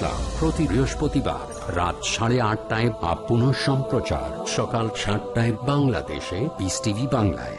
ইসলাম প্রতি বৃহস্পতিবার রাত সাড়ে আটটায় বা পুনঃ সম্প্রচার সকাল সাতটায় বাংলাদেশে বিস টিভি বাংলায়।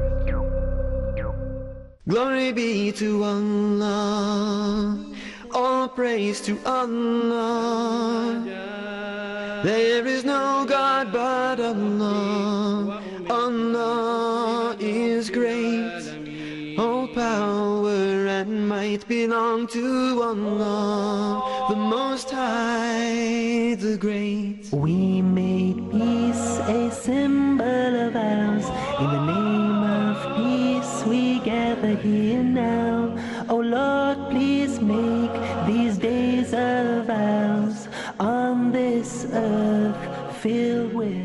Glory be to Allah, all praise to Allah. There is no God but Allah, Allah is great. All power and might belong to Allah, the Most High, the Great. We here now. Oh Lord, please make these days of ours on this earth filled with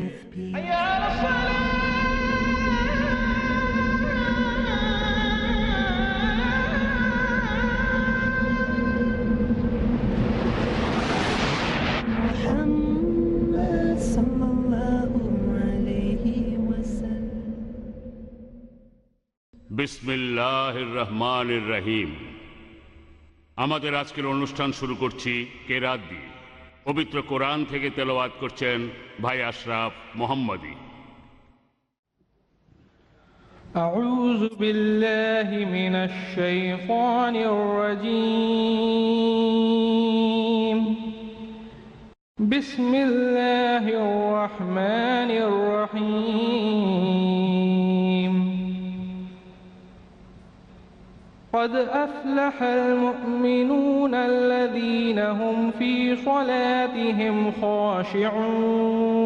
বিসমিল্লাহ রহমান রহিম আমাদের আজকের অনুষ্ঠান শুরু করছি কেরাত দিয়ে পবিত্র কোরআন থেকে তেলাওয়াত করছেন ভাই আশরাফ মোহাম্মদী أعوذ بالله من الشيطان الرجيم بسم الله الرحمن الرحيم قد أفلح المؤمنون الذين هم في صلاتهم خاشعون.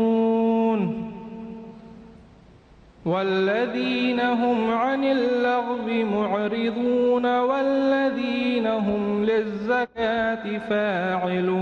والذين هم عن اللغو معرضون والذين هم للزكاة فاعلون.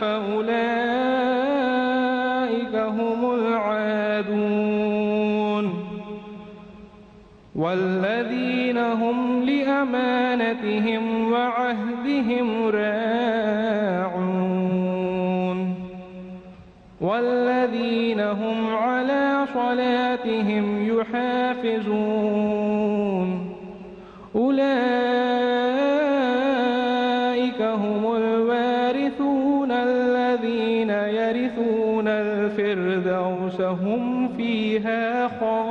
فأولئك هم العادون والذين هم لأمانتهم وعهدهم راعون والذين هم على صلاتهم يحافظون أولئك فهم فيها خالدون.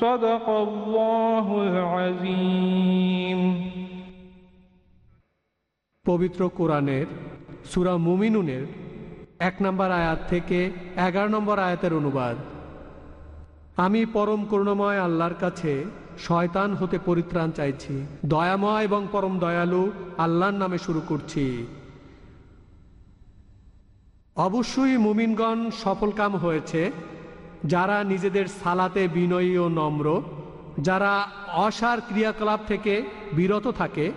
صدق الله العظيم. পবিত্র কোরআনের সূরা মুমিনুনের এক নম্বর আয়াত থেকে এগারো নম্বর আয়াতের অনুবাদ। আমি পরম করুণাময় আল্লাহর কাছে শয়তান হতে পরিত্রাণ চাইছি। দয়াময় এবং পরম দয়ালু আল্লাহর নামে শুরু করছি। অবশ্যই মুমিনগণ সফলকাম হয়েছে, যারা নিজেদের সালাতে বিনয়ী ও নম্র, যারা অসার ক্রিয়াকলাপ থেকে বিরত থাকে,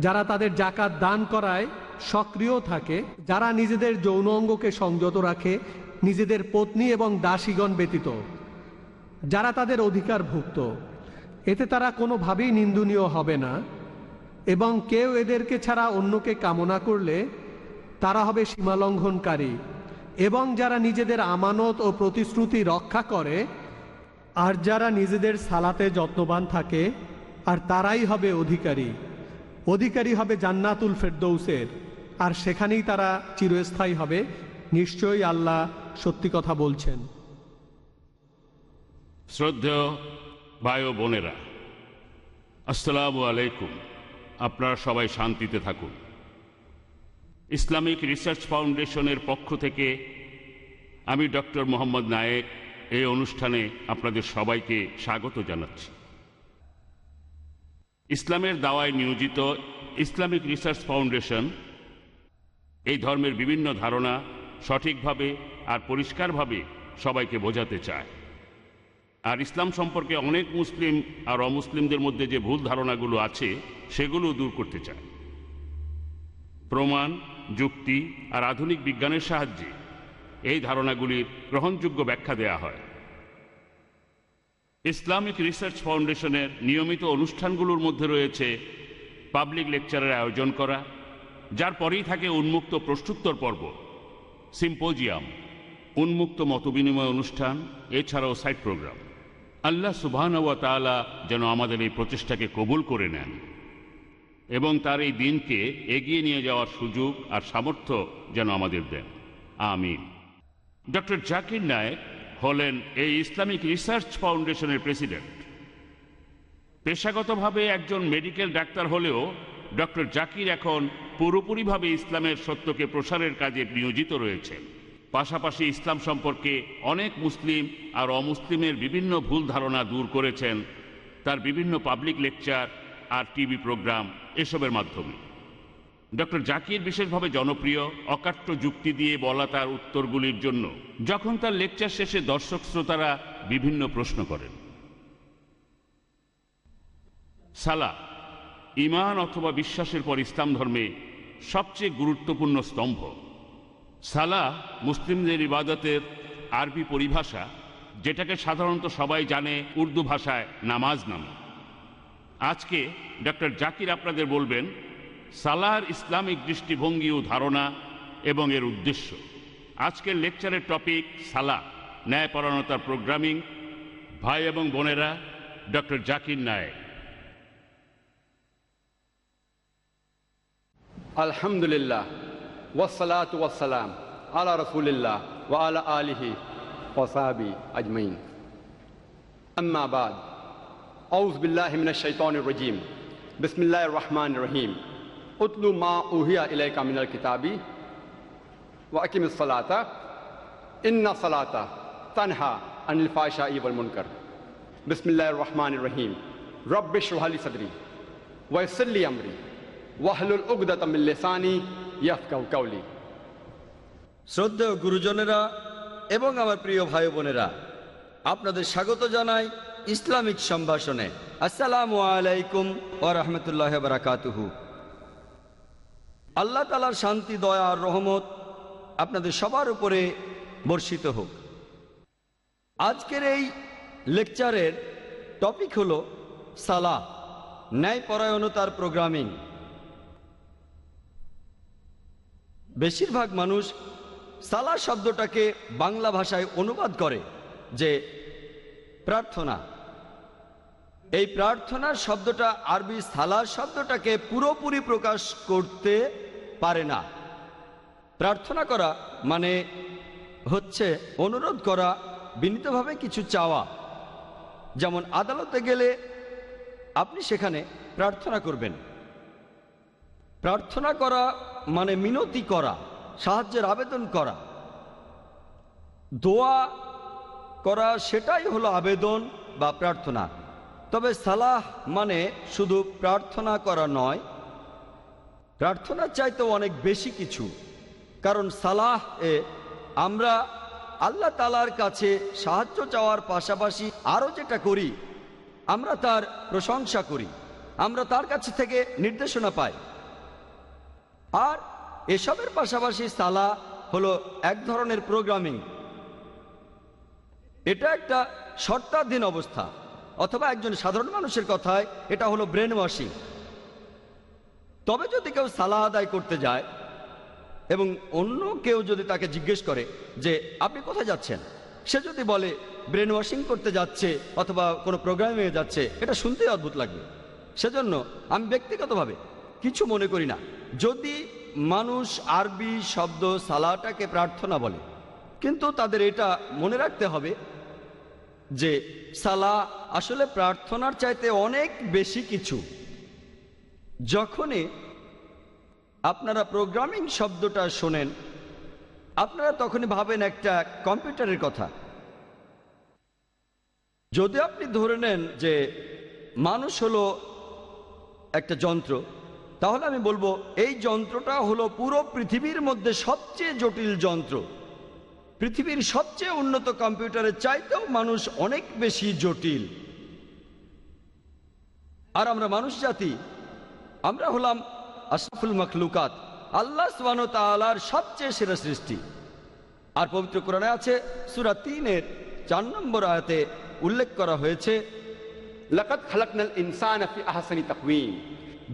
যারা তাদের জাকাত দান করায় সক্রিয় থাকে, যারা নিজেদের যৌন অঙ্গকে সংযত রাখে, নিজেদের পত্নী এবং দাসীগণ ব্যতীত, যারা তাদের অধিকারভুক্ত এতে তারা কোনোভাবেই নিন্দনীয় হবে না এবং কেউ এদেরকে ছাড়া অন্যকে কামনা করলে তারা হবে সীমালঙ্ঘনকারী। এবং যারা নিজেদের আমানত ও প্রতিশ্রুতি রক্ষা করে, আর যারা নিজেদের সালাতে যত্নবান থাকে, আর তারাই হবে অধিকারী। অধিকারী হবে জান্নাতুল ফেরদৌসের, আর সেখানেই তারা চিরস্থায়ী হবে। নিশ্চয়ই আল্লাহ সত্যি কথা বলছেন। শ্রদ্ধেয় ভাই ও বোনেরা, আসসালামু আলাইকুম। আপনারা সবাই শান্তিতে থাকুন। ইসলামিক রিসার্চ ফাউন্ডেশনের পক্ষ থেকে আমি ডক্টর মোহাম্মদ নায়েক এই অনুষ্ঠানে আপনাদের সবাইকে স্বাগত জানাচ্ছি। ইসলামের দাওয়ায় নিয়োজিত ইসলামিক রিসার্চ ফাউন্ডেশন এই ধর্মের বিভিন্ন ধারণা সঠিকভাবে আর পরিষ্কারভাবে সবাইকে বোঝাতে চায়। আর ইসলাম সম্পর্কে অনেক মুসলিম আর অমুসলিমদের মধ্যে যে ভুল ধারণাগুলো আছে, সেগুলো দূর করতে চায়। প্রমাণ যুক্তি আর আধুনিক বিজ্ঞানের সাহায্যে এই ধারণাগুলির গ্রহণযোগ্য ব্যাখ্যা দেয়া হয়। ইসলামিক রিসার্চ ফাউন্ডেশনের নিয়মিত অনুষ্ঠানগুলোর মধ্যে রয়েছে পাবলিক লেকচারের আয়োজন করা, যার পরেই থাকে উন্মুক্ত প্রশ্নোত্তর পর্ব, সিম্পোজিয়াম, উন্মুক্ত মতবিনিময় অনুষ্ঠান, এছাড়াও সাইট প্রোগ্রাম। আল্লাহ সুবহান ওয়া যেন আমাদের এই প্রচেষ্টাকে কবুল করে নেন। এবং তার এই দিনকে এগিয়ে নিয়ে যাওয়ার সুযোগ আর সামর্থ্য যেন আমাদের দেন। আমিন। ডক্টর জাকির নায়েক হলেন এই ইসলামিক রিসার্চ ফাউন্ডেশনের প্রেসিডেন্ট। পেশাগতভাবে একজন মেডিকেল ডাক্তার হলেও ডক্টর জাকির এখন পুরোপুরিভাবে ইসলামের সত্যকে প্রসারের কাজে নিয়োজিত রয়েছেন। পাশাপাশি ইসলাম সম্পর্কে অনেক মুসলিম আর অমুসলিমের বিভিন্ন ভুল ধারণা দূর করেছেন। তার বিভিন্ন পাবলিক লেকচার আর টিভি প্রোগ্রাম এসবের মাধ্যমে। ডক্টর জাকির বিশেষভাবে জনপ্রিয়, অকাট্য যুক্তি দিয়ে বলা তার উত্তরগুলির জন্য যখন তার লেকচার শেষে দর্শক শ্রোতারা বিভিন্ন প্রশ্ন করেন। সালা ইমান অথবা বিশ্বাসের পর ইসলাম ধর্মে সবচেয়ে গুরুত্বপূর্ণ স্তম্ভ। সালা মুসলিমদের ইবাদতের আরবি পরিভাষা, যেটাকে সাধারণত সবাই জানে উর্দু ভাষায় নামাজ নামে। আজকে ডক্টর জাকির আপনাদের বলবেন সালার ইসলামিক দৃষ্টিভঙ্গি ও ধারণা এবং এর উদ্দেশ্য আজকের লেকচারের টপিক সালা ন্যায়পরায়ণতার প্রোগ্রামিং, ভাই এবং বোনেরা, doctor Zakir Naik Alhamdulillah. Wassalatu wassalam. Ala Rasulillah wa ala alihi wa sahbihi ajmain. আউজ শৈতান রজিম। বিসমিল্লা রহমান রহিম। উতলু মা উহিয়া ইলাই কিতাবি ওয়াকিম সালাতা। ইন্না সালাতা তানহা আনিল ফায়শা ইবল মুনকর। বিসমিল্লা রহমান রহিম। রব্বিশ রহালি সদরি ওয়সল্লি আমরি ওয়াহলুল উগদাতামিল্লেসানি ইয়াফকাউ কাউলি শ্রদ্ধেয় গুরুজনেরা এবং আমার প্রিয় ভাই বোনেরা আপনাদের স্বাগত জানাই ইসলামিক সম্ভাষণে, আসসালামু আলাইকুম ও রহমতুল্লাহ বারাকাতুহু। আল্লাহ তালার শান্তি, দয়া আর রহমত আপনাদের সবার উপরে বর্ষিত হোক। আজকের এই লেকচারের টপিক হলো সালা ন্যায়পরায়ণতার প্রোগ্রামিং। বেশিরভাগ মানুষ সালা শব্দটাকে বাংলা ভাষায় অনুবাদ করে যে প্রার্থনা। এই প্রার্থনার শব্দটা আরবি সালার শব্দটাকে পুরোপুরি প্রকাশ করতে পারে না। প্রার্থনা করা মানে হচ্ছে অনুরোধ করা, বিনীতভাবে কিছু চাওয়া। যেমন, আদালতে গেলে আপনি সেখানে প্রার্থনা করবেন। প্রার্থনা করা মানে মিনতি করা, সাহায্যের আবেদন করা। দোয়া করা সেটাই হলো আবেদন বা প্রার্থনা। তবে সালাহ মানে শুধু প্রার্থনা করা নয় প্রার্থনার চাইতেও অনেক বেশি কিছু। কারণ সালাহ এ আমরা আল্লাহ তালার কাছে সাহায্য চাওয়ার পাশাপাশি আরও যেটা করি, আমরা তার প্রশংসা করি, আমরা তার কাছে থেকে নির্দেশনা পাই। আর এসবের পাশাপাশি সালা হলো এক ধরনের প্রোগ্রামিং এটা একটা শর্তাধীন অবস্থা, অথবা একজন সাধারণ মানুষের কথায় এটা হলো ব্রেন ওয়াশিং তবে যদি কেউ সালা আদায় করতে যায়, এবং অন্য কেউ যদি তাকে জিজ্ঞেস করে যে, আপনি কোথায় যাচ্ছেন? সে যদি বলে ব্রেন ওয়াশিং করতে যাচ্ছে, অথবা কোনো প্রোগ্রামে যাচ্ছে। এটা শুনতেই অদ্ভুত লাগবে। সেজন্য আমি ব্যক্তিগতভাবে কিছু মনে করি না। যদি মানুষ আরবি শব্দ সালাটাকে প্রার্থনা বলে কিন্তু তাদের এটা মনে রাখতে হবে যে সালা আসলে প্রার্থনার চাইতে অনেক বেশি কিছু। যখনই আপনারা প্রোগ্রামিং শব্দটা শোনেন, আপনারা তখনই ভাবেন একটা কম্পিউটারের কথা। যদি আপনি ধরে নেন যে মানুষ হলো একটা যন্ত্র, তাহলে আমি বলব এই যন্ত্রটা হলো পুরো পৃথিবীর মধ্যে সবচেয়ে জটিল যন্ত্র। পৃথিবীর সবচেয়ে উন্নত কম্পিউটারের চাইতেও মানুষ অনেক বেশি জটিল। আর আমরা মানুষ জাতি, আমরা হলাম আশরাফুল মখলুকাত, আল্লাহ সুবান সবচেয়ে সেরা সৃষ্টি। আর পবিত্র কোরআনে আছে, সুরা তিনের চার নম্বর আয়াতে উল্লেখ করা হয়েছে খালাকনাল ইনসান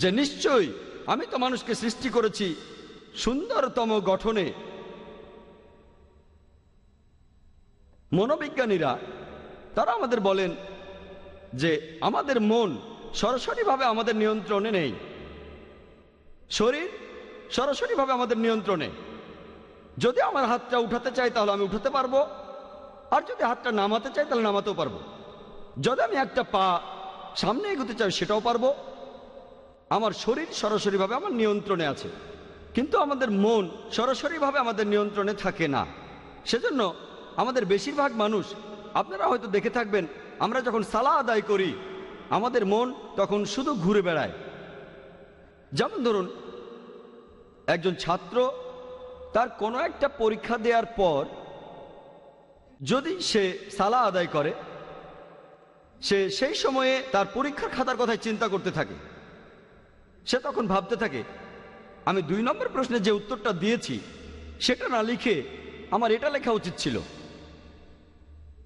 যে নিশ্চয়ই আমি তো মানুষকে সৃষ্টি করেছি সুন্দরতম গঠনে মনোবিজ্ঞানীরা, তারা আমাদের বলেন যে আমাদের মন সরাসরিভাবে আমাদের নিয়ন্ত্রণে নেই। শরীর সরাসরিভাবে আমাদের নিয়ন্ত্রণে। যদি আমার হাতটা উঠাতে চাই তাহলে আমি উঠাতে পারব, আর যদি হাতটা নামাতে চাই তাহলে নামাতেও পারব। যদি আমি একটা পা সামনে এগোতে চাই সেটাও পারব। আমার শরীর সরাসরিভাবে আমার নিয়ন্ত্রণে আছে, কিন্তু আমাদের মন সরাসরিভাবে আমাদের নিয়ন্ত্রণে থাকে না। সেজন্য আমাদের বেশিরভাগ মানুষ, আপনারা হয়তো দেখে থাকবেন, আমরা যখন সালা আদায় করি, আমাদের মন তখন শুধু ঘুরে বেড়ায়। যেমন ধরুন, একজন ছাত্র তার কোনো একটা পরীক্ষা দেওয়ার পর যদি সে সালা আদায় করে, সে সেই সময়ে তার পরীক্ষার খাতার কথায় চিন্তা করতে থাকে। সে তখন ভাবতে থাকে, আমি দুই নম্বর প্রশ্নে যে উত্তরটা দিয়েছি, সেটা না লিখে আমার এটা লেখা উচিত ছিল।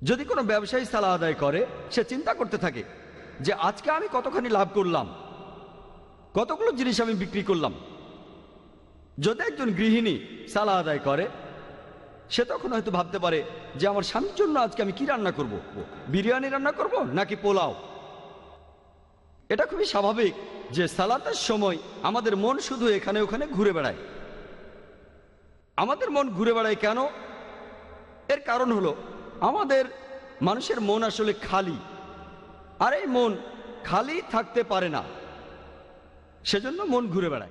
যদি কোনো ব্যবসায়ী সালা আদায় করে, সে চিন্তা করতে থাকে যে আজকে আমি কতখানি লাভ করলাম, কতগুলো জিনিস আমি বিক্রি করলাম। যদি একজন গৃহিণী সালা আদায় করে, সে তখন হয়তো ভাবতে পারে যে আমার স্বামীর জন্য আজকে আমি কি রান্না করব? বিরিয়ানি রান্না করব নাকি পোলাও? এটা খুবই স্বাভাবিক যে সালাতের সময় আমাদের মন শুধু এখানে ওখানে ঘুরে বেড়ায়। আমাদের মন ঘুরে বেড়ায় কেন? এর কারণ হলো আমাদের মানুষের মন আসলে খালি। আর এই মন খালি থাকতে পারে না। সেজন্য মন ঘুরে বেড়ায়।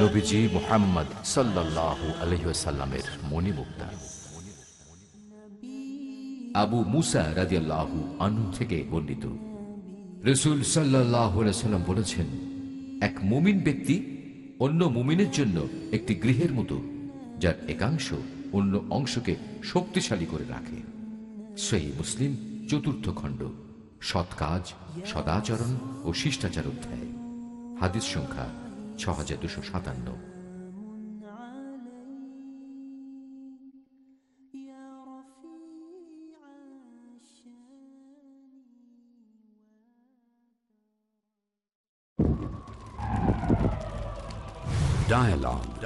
নবীজি মোহাম্মদ সাল্লাল্লাহু আবু মুসা থেকে বলেছেন এক মুমিন ব্যক্তি অন্য মুমিনের জন্য একটি গৃহের মতো, যার একাংশ অন্য অংশকে শক্তিশালী করে রাখে। সেই মুসলিম চতুর্থ খণ্ড, সৎ কাজ, সদাচরণ ও শিষ্টাচার অধ্যায়। হাদিস সংখ্যা ছ হাজার দুশো সাতান্ন।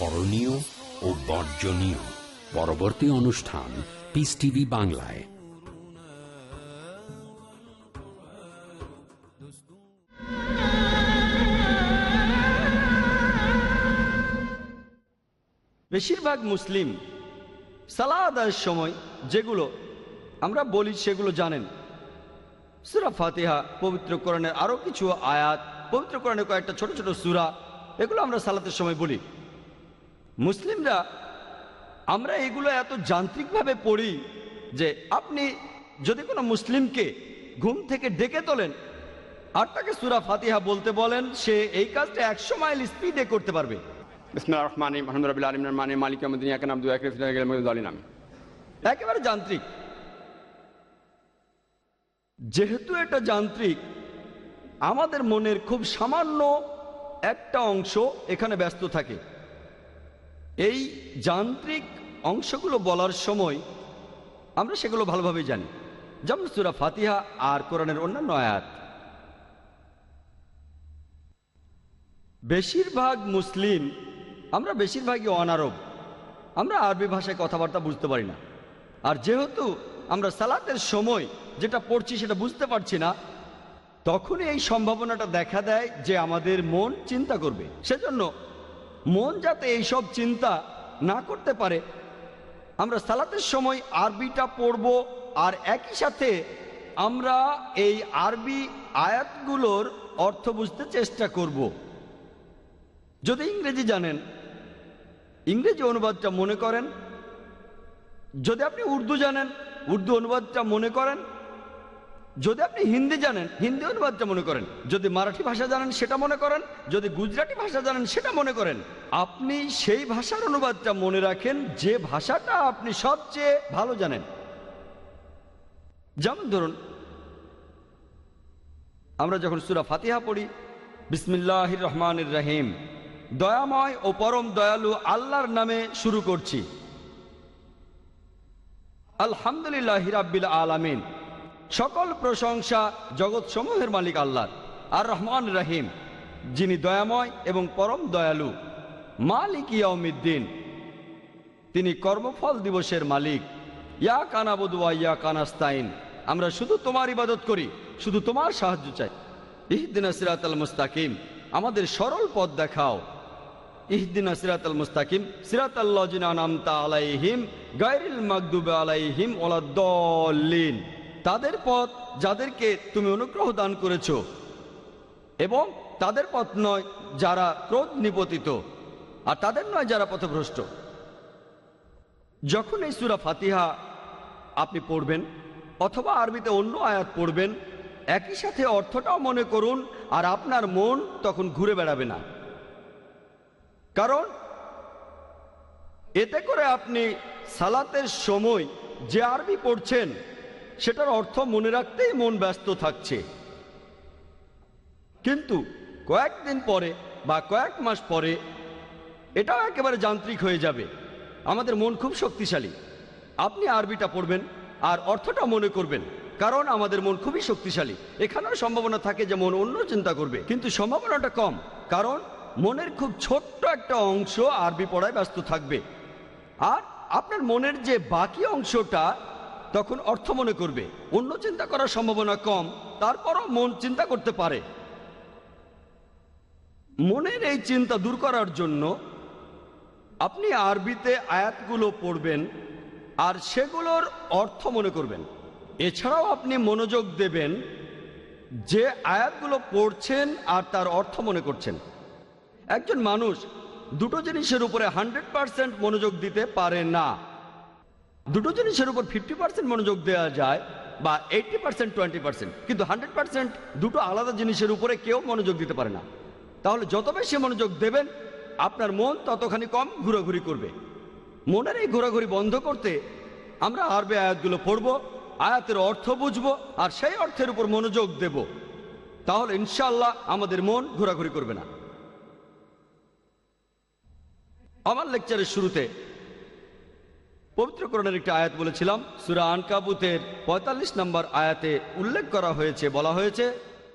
করণীয় ও বর্জনীয়। পরবর্তী অনুষ্ঠান পিস টিভি বাংলায়। বেশিরভাগ মুসলিম সালাহ আদায়ের সময় যেগুলো আমরা বলি সেগুলো জানেন। সুরা ফাতিহা, পবিত্র কোরআনের আরও কিছু আয়াত, পবিত্র কোরআনের কয়েকটা ছোট ছোট সুরা, এগুলো আমরা সালাতের সময় বলি। মুসলিমরা আমরা এগুলো এত যান্ত্রিকভাবে পড়ি যে আপনি যদি কোনো মুসলিমকে ঘুম থেকে ডেকে তোলেন আর তাকে সুরা ফাতিহা বলতে বলেন সে এই কাজটা একশো মাইল স্পিডে করতে পারবে। একেবারে যান্ত্রিক। যেহেতু এটা যান্ত্রিক আমাদের মনের খুব সামান্য একটা অংশ এখানে ব্যস্ত থাকে। এই যান্ত্রিক অংশগুলো বলার সময় আমরা সেগুলো ভালোভাবে জানি। যেমন সুরা ফাতিহা আর কোরআনের অন্যান্য আয়াত। বেশিরভাগ মুসলিম, আমরা বেশিরভাগই অনারব। আমরা আরবি ভাষায় কথাবার্তা বুঝতে পারি না। আর যেহেতু আমরা সালাতের সময় যেটা পড়ছি সেটা বুঝতে পারছি না, তখনই এই সম্ভাবনাটা দেখা দেয় যে আমাদের মন চিন্তা করবে। সেজন্য মন যাতে এইসব চিন্তা না করতে পারে, আমরা সালাতের সময় আরবিটা পড়ব আর একই সাথে আমরা এই আরবি আয়াতগুলোর অর্থ বুঝতে চেষ্টা করব। যদি ইংরেজি জানেন, ইংরেজি অনুবাদটা মনে করেন। যদি আপনি উর্দু জানেন, উর্দু অনুবাদটা মনে করেন যদি আপনি হিন্দি জানেন, হিন্দি অনুবাদটা মনে করেন। যদি মারাঠি ভাষা জানেন, সেটা মনে করেন। যদি গুজরাটি ভাষা জানেন, সেটা মনে করেন। আপনি সেই ভাষার অনুবাদটা মনে রাখেন, যে ভাষাটা আপনি সবচেয়ে ভালো জানেন। যেমন ধরুন, আমরা যখন সুরা ফাতিহা পড়ি বিসমিল্লাহ রহমানির রহিম, দয়াময় ও পরম দয়ালু আল্লাহর নামে শুরু করছি। আলহামদুলিল্লাহ হিরাব্বিল আলামিন। সকল প্রশংসা জগৎ সমূহের মালিক আল্লাহ আর রহমান রহিম, যিনি দয়াময় এবং পরম দয়ালু। মালিক ইয়াউমিদ্দিন, তিনি কর্মফল দিবসের মালিক। ইয়া কানাবুদুয়া ইয়া কানাস্তাইন আমরা শুধু তোমার ইবাদত করি, শুধু তোমার সাহায্য চাই। ইহদিনা সিরাত আল মুস্তাকিম, আমাদের সরল পথ দেখাও। ইহদিনা সিরাত আল মুস্তাকিম সিরাত আল্লাহিনামতা আলাইহিম গাইরিল মাকদুবে আলাইহিম ওলাদ্দলিন তাদের পথ যাদেরকে তুমি অনুগ্রহ দান করেছ। এবং তাদের পথ নয় যারা ক্রোধ নিপতিত, আর তাদের নয় যারা পথভ্রষ্ট। যখন এই সুরা ফাতিহা আপনি পড়বেন, অথবা আরবিতে অন্য আয়াত পড়বেন, একই সাথে অর্থটাও মনে করুন, আর আপনার মন তখন ঘুরে বেড়াবে না। কারণ এতে করে আপনি সালাতের সময় যে আরবি পড়ছেন সেটার অর্থ মনে রাখতেই মন ব্যস্ত থাকছে। কিন্তু কয়েকদিন পরে বা কয়েক মাস পরে এটাও একেবারে যান্ত্রিক হয়ে যাবে। আমাদের মন খুব শক্তিশালী। আপনি আরবিটা পড়বেন আর অর্থটা মনে করবেন, কারণ আমাদের মন খুবই শক্তিশালী। এখানেও সম্ভাবনা থাকে যে মন অন্য চিন্তা করবে। কিন্তু সম্ভাবনাটা কম, কারণ মনের খুব ছোট্ট একটা অংশ আরবি পড়ায় ব্যস্ত থাকবে। আর আপনার মনের যে বাকি অংশটা তখন অর্থ মনে করবে। অন্য চিন্তা করার সম্ভাবনা কম, তারপরও মন চিন্তা করতে পারে। মনের এই চিন্তা দূর করার জন্য আপনি আরবিতে আয়াতগুলো পড়বেন আর সেগুলোর অর্থ মনে করবেন। এছাড়াও আপনি মনোযোগ দেবেন যে আয়াতগুলো পড়ছেন আর তার অর্থ মনে করছেন। একজন মানুষ দুটো জিনিসের উপরে হান্ড্রেড পারসেন্ট মনোযোগ দিতে পারে না। দুটো জিনিসের উপর ফিফটি পার্সেন্ট মনোযোগ দেওয়া যায় বা এইটটি পার্সেন্ট টোয়েন্টি পার্সেন্ট কিন্তু হান্ড্রেড পার্সেন্ট দুটো আলাদা জিনিসের উপরে কেউ মনোযোগ দিতে পারে না। তাহলে যত বেশি মনোযোগ দেবেন, আপনার মন ততখানি কম ঘোরাঘুরি করবে। মনের এই ঘোরাঘুরি বন্ধ করতে আমরা আরবে আয়াতগুলো পড়ব, আয়াতের অর্থ বুঝব আর সেই অর্থের উপর মনোযোগ দেব। তাহলে ইনশাল্লাহ আমাদের মন ঘোরাঘুরি করবে না। আমার লেকচারের শুরুতে পবিত্রকরণের একটি আয়াত বলেছিলাম, সুরা আনকাবুতের ৪৫ নম্বর আয়াতে উল্লেখ করা হয়েছে, বলা হয়েছে,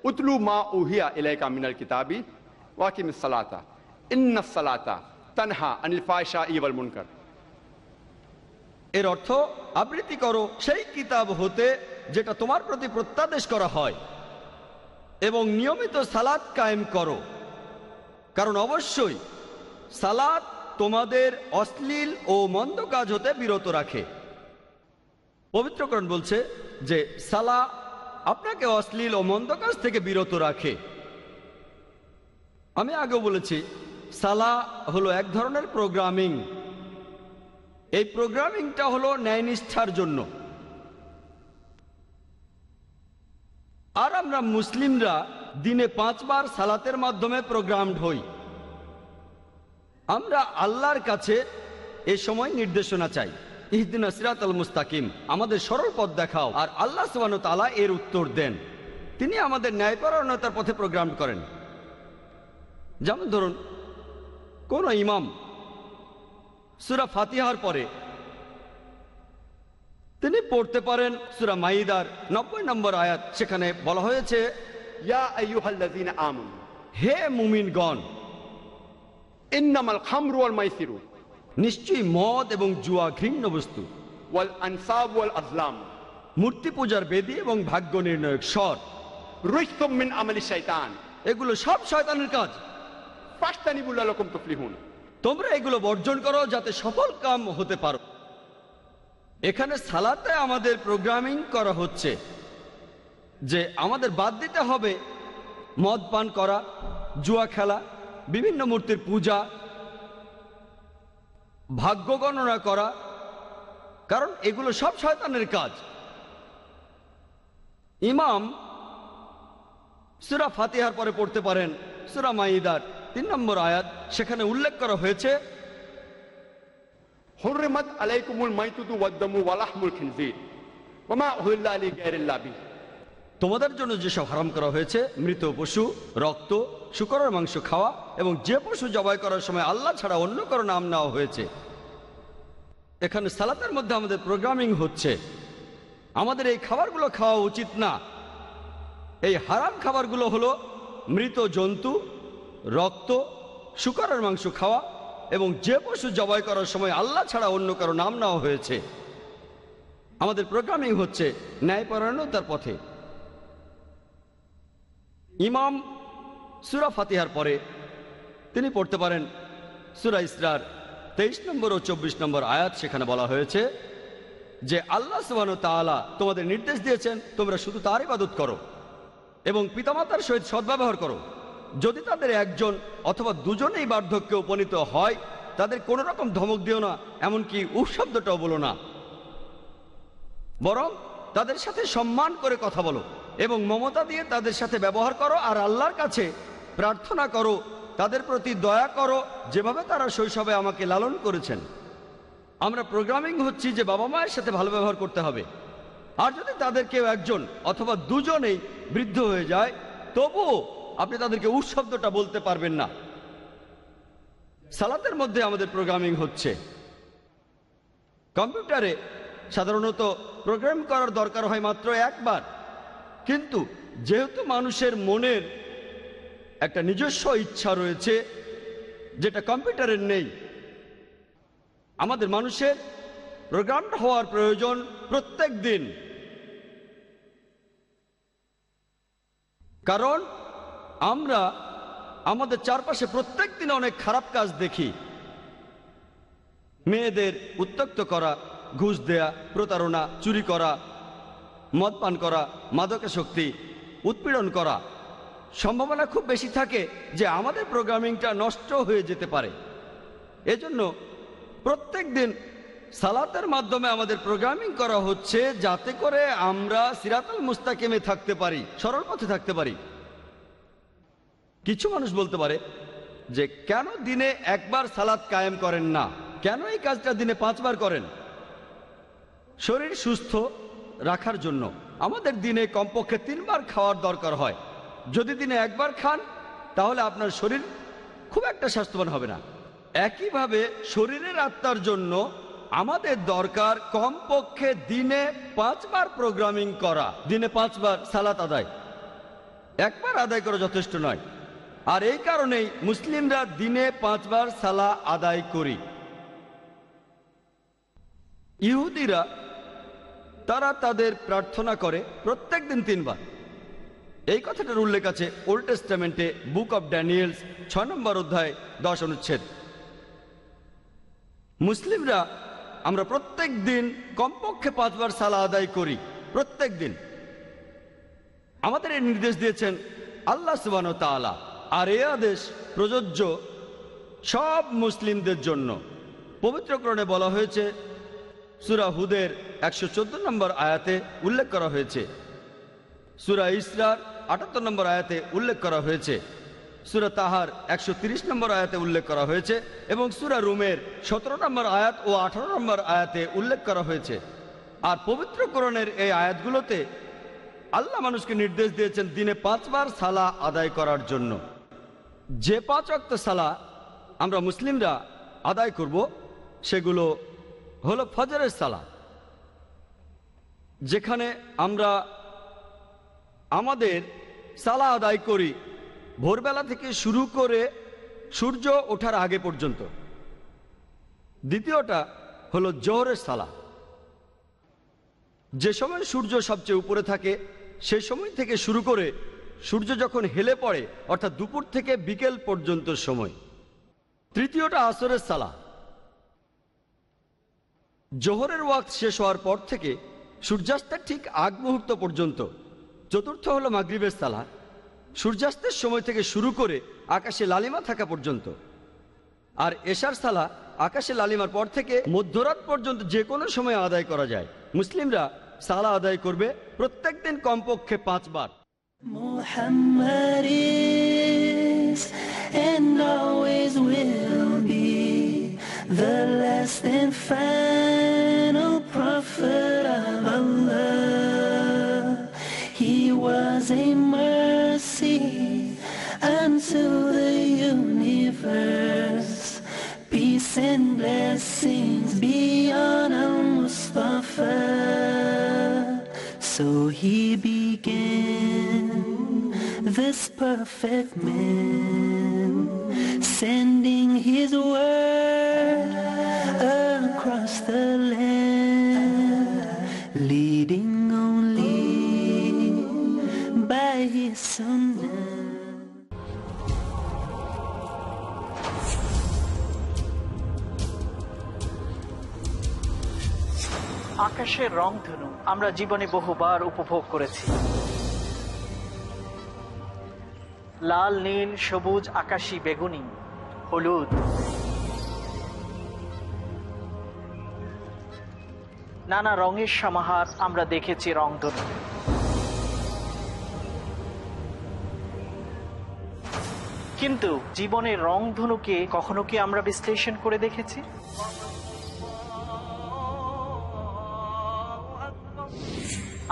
উতলু মা উহিয়া ইলাইকা মিনাল কিতাবি ওয়াকিম সালাতা, ইন্না সালাতা তানহা আনিল ফায়শা ইবাল মুনকার। এর অর্থ, আবৃত্তি করো, সেই কিতাব হতে যেটা তোমার প্রতি প্রত্যাদেশ করা হয়, এবং নিয়মিত সালাত কায়েম করো। কারণ অবশ্যই সালাত তোমাদের অশ্লীল ও মন্দ কাজ হতে বিরত রাখে। পবিত্রকরণ বলছে যে, সালা আপনাকে অশ্লীল ও মন্দ কাজ থেকে বিরত রাখে। আমি আগেও বলেছি, সালা হলো এক ধরনের প্রোগ্রামিং এই প্রোগ্রামিংটা হলো ন্যায়নিষ্ঠার জন্য। আর আমরা মুসলিমরা দিনে পাঁচবার সালাতের মাধ্যমে প্রোগ্রামড হই। আমরা আল্লাহর কাছে এ সময় নির্দেশনা চাই। ইহদিন সিরাত আল মুস্তাকিম, আমাদের সরল পথ দেখাও আর আল্লাহ সুবান তালা এর উত্তর দেন। তিনি আমাদের ন্যায়পরায়ণতার পথে প্রোগ্রাম করেন। যেমন ধরুন, কোন ইমাম সুরা ফাতিহার পরে তিনি পড়তে পারেন সুরা মাইদার নব্বই নম্বর আয়াত, সেখানে বলা হয়েছে হে মুমিনগণ ইন্নামাল খামরু আল মাইসিরু নিশ্চয়ই মদ এবং জুয়া ঘৃণ্য বস্তু। ওয়াল আনসাব ওয়াল আজলাম. মূর্তি পূজার বেদি এবং ভাগ্য নির্ণায়ক স্বর। রুইসম মিন আমালি শয়তান। এগুলো সব শয়তানের কাজ। ফাস্তানিবুল আলাইকুম তুফলিহুন। তোমরা এগুলো বর্জন করো যাতে সফল কাম হতে পারো। এখানে সালাতে আমাদের প্রোগ্রামিং করা হচ্ছে। যে আমাদের বাদ দিতে হবে মদ পান করা জুয়া খেলা বিভিন্ন মূর্তির পূজা, ভাগ্য গণনা করা, কারণ এগুলো সব শয়তানের কাজ। ইমাম সুরা ফাতিহার পরে পড়তে পারেন, সুরা মাইদার তিন নম্বর আয়াত, সেখানে উল্লেখ করা হয়েছে হরমাত আলাইকুমুল মাইতুদু ওয়াদ্দামু ওয়ালাহমুল খিনজির ওয়া ওমা আলী গায়রুল্লাহ তোমাদের জন্য যেসব হারাম করা হয়েছে, মৃত পশু, রক্ত, শুকরের মাংস খাওয়া এবং যে পশু জবাই করার সময় আল্লাহ ছাড়া অন্য কারও নাম নেওয়া হয়েছে। এখানে সালাতের মধ্যে আমাদের প্রোগ্রামিং হচ্ছে, আমাদের এই খাবারগুলো খাওয়া উচিত না। এই হারাম খাবারগুলো হলো মৃত জন্তু, রক্ত, শুকরের মাংস খাওয়া এবং যে পশু জবাই করার সময় আল্লাহ ছাড়া অন্য কারও নাম নেওয়া হয়েছে। আমাদের প্রোগ্রামিং হচ্ছে ন্যায়পরায়ণতার পথে। ইমাম সুরা ফাতিহার পরে তিনি পড়তে পারেন সুরা ইসরার তেইশ নম্বর ও চব্বিশ নম্বর আয়াত, সেখানে বলা হয়েছে যে আল্লাহ সুবান তাআলা তোমাদের নির্দেশ দিয়েছেন, তোমরা শুধু তার ইবাদত করো এবং পিতামাতার সহিত সদ্ব্যবহার করো। যদি তাদের একজন অথবা দুজনেই বার্ধক্যে উপনীত হয়, তাদের কোনো রকম ধমক দিও না, এমনকি শব্দটাও বলো না। বরং তাদের সাথে সম্মান করে কথা বলো। এবং মমতা দিয়ে তাদের সাথে ব্যবহার করো আর আল্লাহর কাছে প্রার্থনা করো, তাদের প্রতি দয়া করো, যেভাবে তারা শৈশবে আমাকে লালন করেছেন। আমরা প্রোগ্রামিং হচ্ছি যে বাবা মায়ের সাথে ভালো ব্যবহার করতে হবে। আর যদি তাদের কেউ একজন অথবা দুজনেই বৃদ্ধ হয়ে যায়, তবুও আপনি তাদেরকে উৎশব্দটা বলতে পারবেন না। সালাতের মধ্যে আমাদের প্রোগ্রামিং হচ্ছে। কম্পিউটারে সাধারণত প্রোগ্রাম করার দরকার হয় মাত্র একবার। কিন্তু যেহেতু মানুষের মনের একটা নিজস্ব ইচ্ছা রয়েছে, যেটা কম্পিউটারের নেই, আমাদের মানুষের প্রোগ্রাম হওয়ার প্রয়োজন প্রত্যেক দিন। কারণ আমরা আমাদের চারপাশে প্রত্যেক দিন অনেক খারাপ কাজ দেখি। মেয়েদের উত্তক্ত করা, ঘুষ দেয়া, প্রতারণা, চুরি করা মদ পান করা মাদকাসক্তি উৎপীড়ন করা, সম্ভাবনা খুব বেশি থাকে যে আমাদের প্রোগ্রামিংটা নষ্ট হয়ে যেতে পারে। এজন্য প্রত্যেক দিন সালাতের মাধ্যমে আমাদের প্রোগ্রামিং করা হচ্ছে যাতে করে আমরা সিরাতুল মুস্তাকিমে থাকতে পারি, সরল পথে থাকতে পারি। কিছু মানুষ বলতে পারে যে, কেন দিনে একবার সালাত কায়েম করেন না? কেন এই কাজটা দিনে পাঁচবার করেন? শরীর সুস্থ রাখার জন্য। আমাদের দিনে কমপক্ষে তিনবার খাওয়ার দরকার হয়। যদি দিনে একবার খান, তাহলে আপনার শরীর খুব একটা স্বাস্থ্যবান হবে না। একইভাবে শরীরের আত্মার জন্য আমাদের দরকার কমপক্ষে দিনে পাঁচবার প্রোগ্রামিং করা। দিনে পাঁচবার সালাত আদায়। একবার আদায় করা যথেষ্ট নয়। আর এই কারণেই মুসলিমরা দিনে পাঁচবার সালা আদায় করি। ইহুদিরা তারা তাদের প্রার্থনা করে প্রত্যেক দিন তিনবার। এই কথাটার উল্লেখ আছে ওল্ড টেস্টামেন্টে বুক অব ড্যানিয়েলস ছয় নম্বর অধ্যায় দশ অনুচ্ছেদ। মুসলিমরা আমরা প্রত্যেক দিন কমপক্ষে পাঁচবার সালা আদায় করি, প্রত্যেক দিন। আমাদের এই নির্দেশ দিয়েছেন আল্লাহ সুবান তালা আর এ আদেশ প্রযোজ্য সব মুসলিমদের জন্য। পবিত্রকরণে বলা হয়েছে সুরা হুদের একশো চোদ্দ নম্বর আয়াতে উল্লেখ করা হয়েছে। সুরা ইসরার আটাত্তর নম্বর আয়াতে উল্লেখ করা হয়েছে। সুরা তাহার একশো নম্বর আয়াতে উল্লেখ করা হয়েছে এবং সুরা রুমের সতেরো নম্বর আয়াত ও আঠারো নম্বর আয়াতে উল্লেখ করা হয়েছে। আর পবিত্রকরণের এই আয়াতগুলোতে আল্লাহ মানুষকে নির্দেশ দিয়েছেন দিনে পাঁচবার সালা আদায় করার জন্য। যে পাঁচ অক্ত সালা আমরা মুসলিমরা আদায় করব, সেগুলো হলো ফজরের সালা যেখানে আমরা আমাদের সালা আদায় করি ভোরবেলা থেকে শুরু করে সূর্য ওঠার আগে পর্যন্ত। দ্বিতীয়টা হলো জোহরের সালা যে সময় সূর্য সবচেয়ে উপরে থাকে, সে সময় থেকে শুরু করে সূর্য যখন হেলে পড়ে, অর্থাৎ দুপুর থেকে বিকেল পর্যন্ত সময়। তৃতীয়টা আসরের সালা জোহরের ওয়াক্ত শেষ হওয়ার পর থেকে সূর্যাস্তের ঠিক আগ মুহূর্ত পর্যন্ত, চতুর্থ হলো মাগরিবের সালা, সূর্যাস্তের সময় থেকে শুরু করে আকাশে লালিমা থাকা পর্যন্ত। আর এশার সালা আকাশে লালিমার পর থেকে মধ্যরাত পর্যন্ত যে কোনো সময় আদায় করা যায়। মুসলিমরা সালা আদায় করবে প্রত্যেক দিন কমপক্ষে পাঁচবার। And always will the last and final prophet of Allah. He was a mercy unto the universe. Peace and blessings be on al-Mustafa. So he began this perfect man, sending his word across the land, leading only by his sunnah. আকাশের রংধনু আমরা জীবনে বহুবার উপভোগ করেছি লাল নীল সবুজ আকাশী বেগুনি হলুদ। নানা রঙের সমাহার আমরা দেখেছি রংধনু কিন্তু জীবনের রংধনুকে কখনো কি আমরা বিশ্লেষণ করে দেখেছি?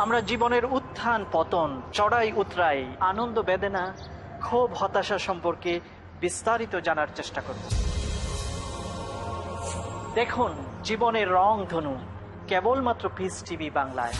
আমরা জীবনের উত্থান, পতন চড়াই উতরাই আনন্দ বেদনা ক্ষোভ হতাশা সম্পর্কে বিস্তারিত জানার চেষ্টা করব। দেখুন জীবনের রং ধনু কেবলমাত্র পিস টিভি বাংলায়।